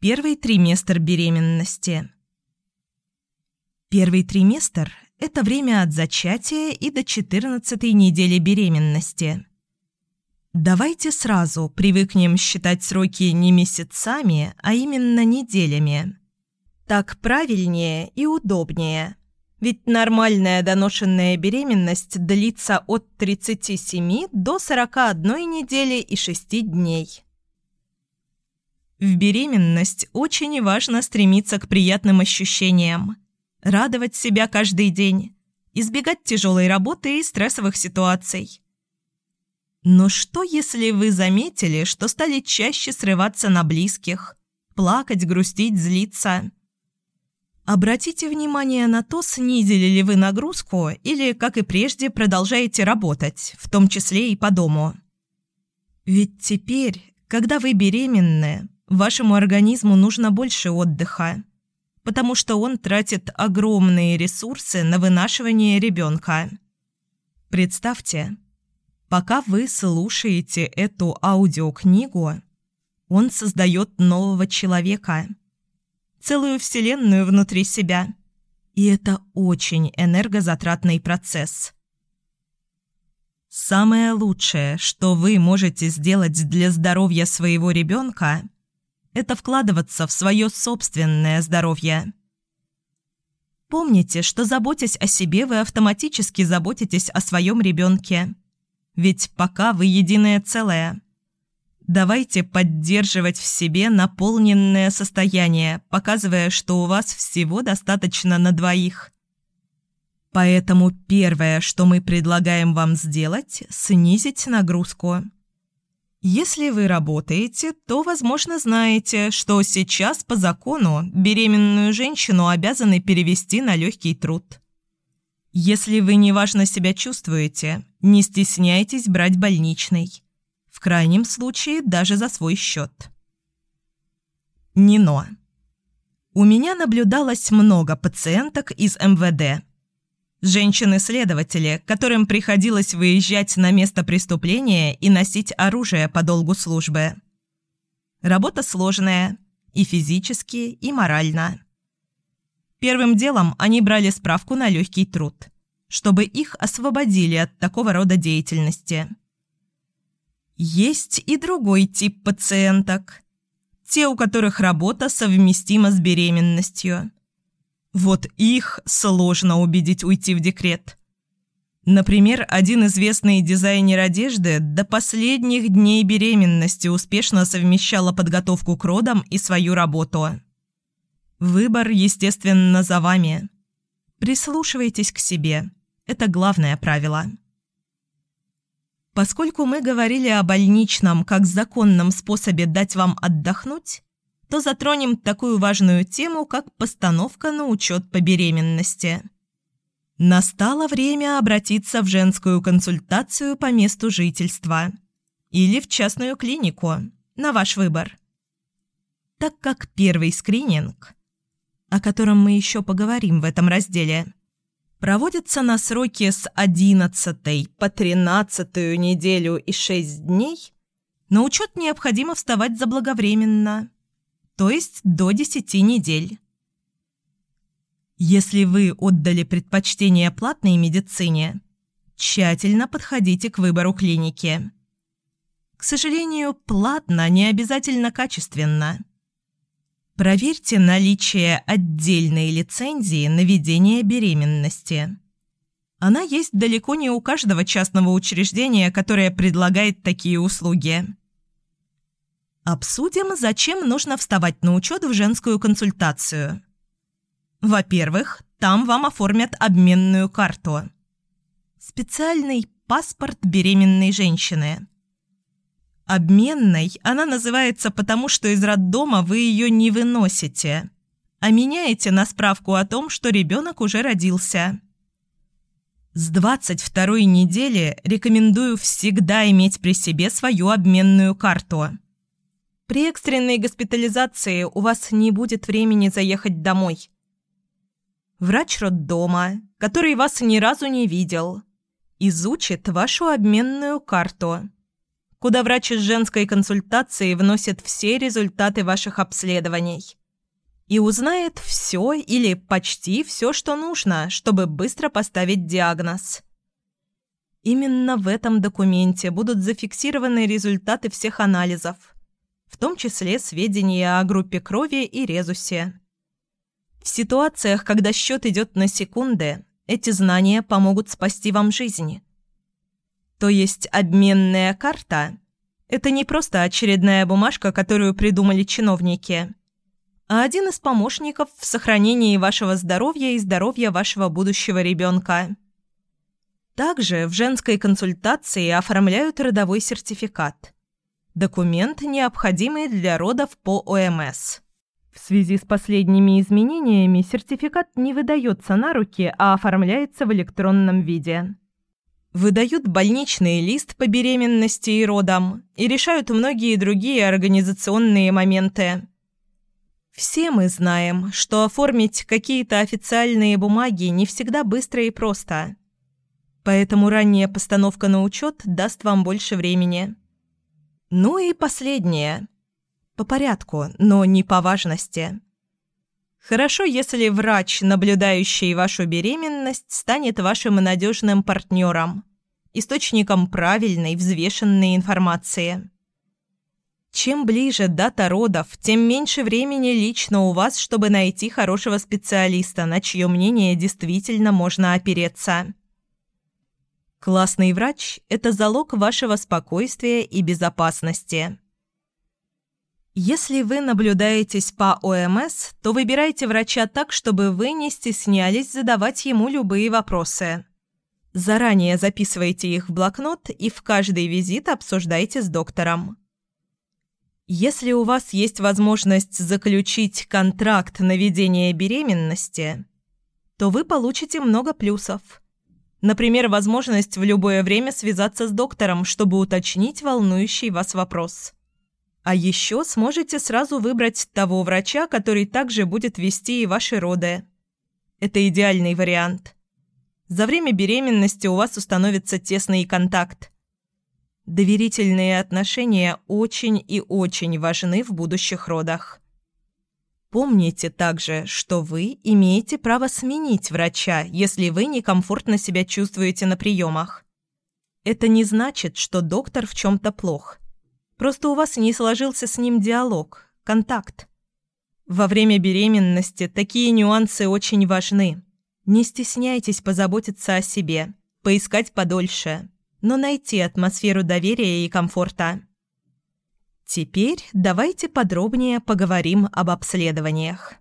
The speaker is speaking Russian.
Первый триместр беременности. Первый триместр – это время от зачатия и до 14 недели беременности. Давайте сразу привыкнем считать сроки не месяцами, а именно неделями. Так правильнее и удобнее. Ведь нормальная доношенная беременность длится от 37 до 41 недели и 6 дней. В беременность очень важно стремиться к приятным ощущениям, радовать себя каждый день, избегать тяжелой работы и стрессовых ситуаций. Но что, если вы заметили, что стали чаще срываться на близких, плакать, грустить, злиться? Обратите внимание на то, снизили ли вы нагрузку или, как и прежде, продолжаете работать, в том числе и по дому. Ведь теперь, когда вы беременны, Вашему организму нужно больше отдыха, потому что он тратит огромные ресурсы на вынашивание ребенка. Представьте, пока вы слушаете эту аудиокнигу, он создает нового человека, целую вселенную внутри себя. И это очень энергозатратный процесс. Самое лучшее, что вы можете сделать для здоровья своего ребенка – это вкладываться в свое собственное здоровье. Помните, что заботясь о себе, вы автоматически заботитесь о своем ребенке. Ведь пока вы единое целое. Давайте поддерживать в себе наполненное состояние, показывая, что у вас всего достаточно на двоих. Поэтому первое, что мы предлагаем вам сделать – снизить нагрузку. Если вы работаете, то, возможно, знаете, что сейчас по закону беременную женщину обязаны перевести на легкий труд. Если вы неважно себя чувствуете, не стесняйтесь брать больничный. В крайнем случае даже за свой счет. Нино. У меня наблюдалось много пациенток из МВД – Женщины-следователи, которым приходилось выезжать на место преступления и носить оружие по долгу службы. Работа сложная и физически, и морально. Первым делом они брали справку на легкий труд, чтобы их освободили от такого рода деятельности. Есть и другой тип пациенток. Те, у которых работа совместима с беременностью – вот их сложно убедить уйти в декрет. Например, один известный дизайнер одежды до последних дней беременности успешно совмещала подготовку к родам и свою работу. Выбор, естественно, за вами. Прислушивайтесь к себе. Это главное правило. Поскольку мы говорили о больничном как законном способе дать вам отдохнуть, то затронем такую важную тему, как постановка на учет по беременности. Настало время обратиться в женскую консультацию по месту жительства или в частную клинику, на ваш выбор. Так как первый скрининг, о котором мы еще поговорим в этом разделе, проводится на сроке с 11 по 13 неделю и 6 дней, на учет необходимо вставать заблаговременно – то есть до 10 недель. Если вы отдали предпочтение платной медицине, тщательно подходите к выбору клиники. К сожалению, платно не обязательно качественно. Проверьте наличие отдельной лицензии на ведение беременности. Она есть далеко не у каждого частного учреждения, которое предлагает такие услуги. Обсудим, зачем нужно вставать на учет в женскую консультацию. Во-первых, там вам оформят обменную карту. Специальный паспорт беременной женщины. Обменной она называется потому, что из роддома вы ее не выносите, а меняете на справку о том, что ребенок уже родился. С 22 недели рекомендую всегда иметь при себе свою обменную карту – при экстренной госпитализации у вас не будет времени заехать домой. Врач роддома, который вас ни разу не видел, изучит вашу обменную карту. куда врач из женской консультации вносит все результаты ваших обследований и узнает все или почти все, что нужно, чтобы быстро поставить диагноз. Именно в этом документе будут зафиксированы результаты всех анализов, в том числе сведения о группе крови и резусе. В ситуациях, когда счет идет на секунды, эти знания помогут спасти вам жизнь. То есть обменная карта – это не просто очередная бумажка, которую придумали чиновники, а один из помощников в сохранении вашего здоровья и здоровья вашего будущего ребенка. Также в женской консультации оформляют родовой сертификат – документ, необходимый для родов по ОМС. В связи с последними изменениями сертификат не выдается на руки, а оформляется в электронном виде. Выдают больничный лист по беременности и родам и решают многие другие организационные моменты. Все мы знаем, что оформить какие-то официальные бумаги не всегда быстро и просто. Поэтому ранняя постановка на учет даст вам больше времени. Ну и последнее – по порядку, но не по важности. Хорошо, если врач, наблюдающий вашу беременность, станет вашим надежным партнером, источником правильной, взвешенной информации. Чем ближе дата родов, тем меньше времени лично у вас, чтобы найти хорошего специалиста, на чье мнение действительно можно опереться. Классный врач – это залог вашего спокойствия и безопасности. Если вы наблюдаетесь по ОМС, то выбирайте врача так, чтобы вы не стеснялись задавать ему любые вопросы. Заранее записывайте их в блокнот и в каждый визит обсуждайте с доктором. Если у вас есть возможность заключить контракт на ведение беременности, то вы получите много плюсов. Например, возможность в любое время связаться с доктором, чтобы уточнить волнующий вас вопрос. А еще сможете сразу выбрать того врача, который также будет вести и ваши роды. Это идеальный вариант. За время беременности у вас установится тесный контакт. Доверительные отношения очень и очень важны в будущих родах. Помните также, что вы имеете право сменить врача, если вы некомфортно себя чувствуете на приемах. Это не значит, что доктор в чем-то плох – Просто у вас не сложился с ним диалог, контакт. Во время беременности такие нюансы очень важны. Не стесняйтесь позаботиться о себе, поискать подольше, но найти атмосферу доверия и комфорта. Теперь давайте подробнее поговорим об обследованиях.